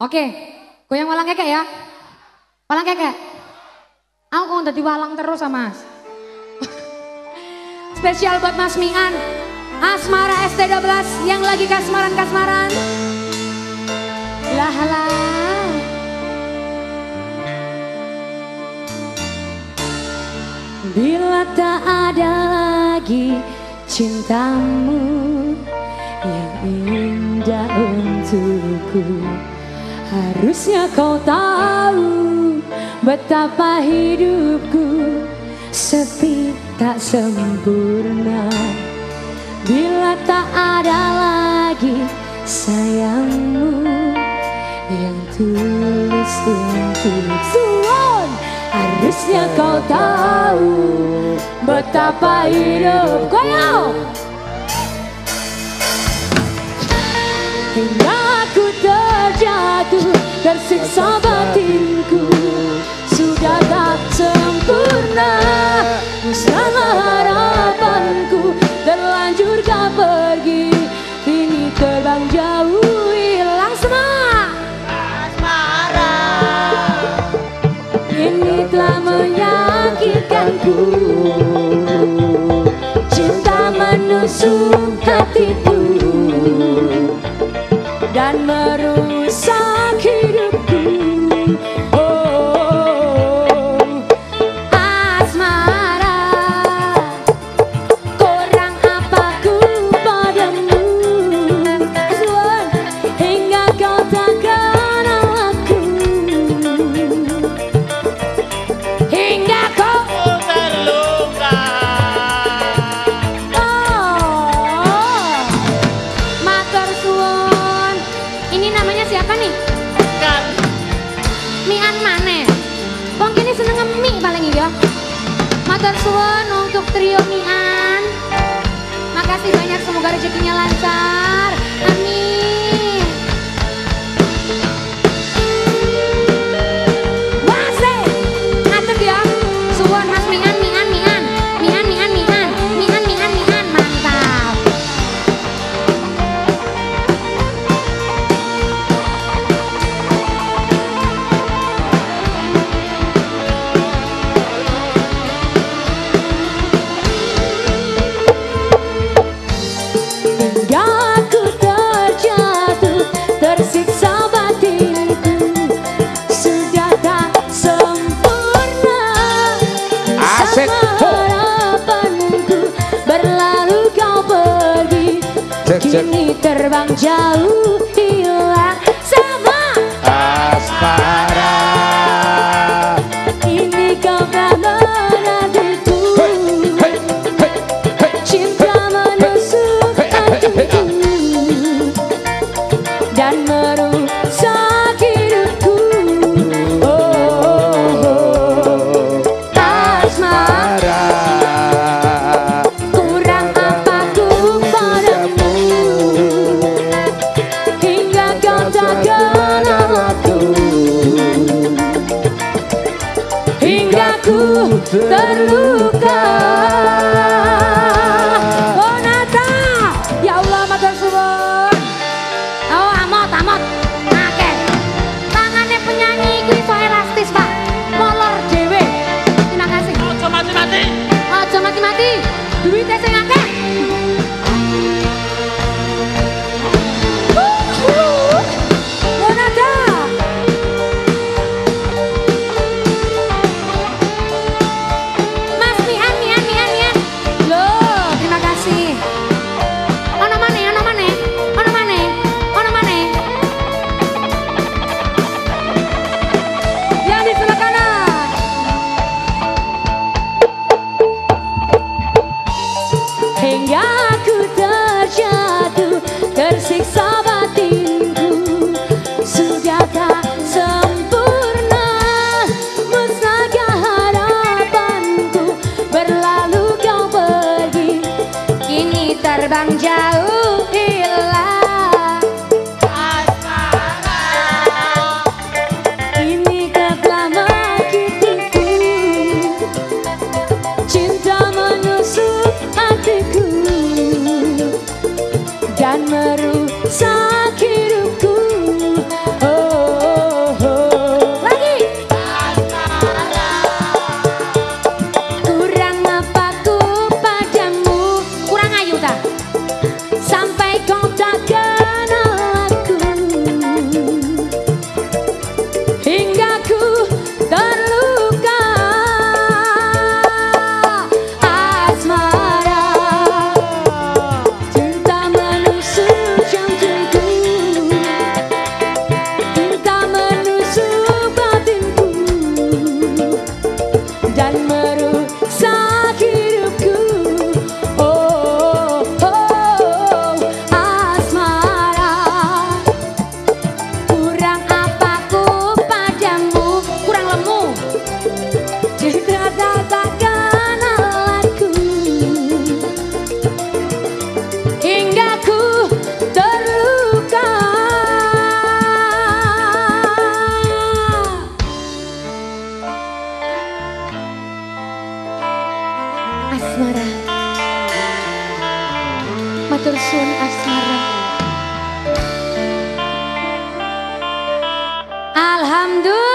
Oke, goyang walang keke ya. Walang keke. Aku kok udah walang terus sama Mas. Spesial buat Mas Mian. Asmara ST12 yang lagi kasmaran-kasmaran. Lah lah. Bila tak ada lagi cintamu yang indah untukku Harusnya kau tahu betapa hidupku sepi tak sempurna. Bila tak ada lagi sayangmu yang tulus untuk Suwon Harusnya kau tahu betapa hidup Goyang Hingga tersiksa batinku Sudah tak sempurna. Musnahlah harapanku Terlanjur kau pergi. Kini terbang jauh hilang semua Ini telah menyakitkanku. Cinta menusuk hatiku Dan siapa nih? Mian mana? Wong kini seneng ngemik paling iya. Matur suwun untuk trio Mian. Makasih banyak semoga rezekinya lancar. Terbang jauh hilang sama Asmara Hingga ku terluka dan merugi alma. asmara. Matur suwun asmara. Alhamdulillah.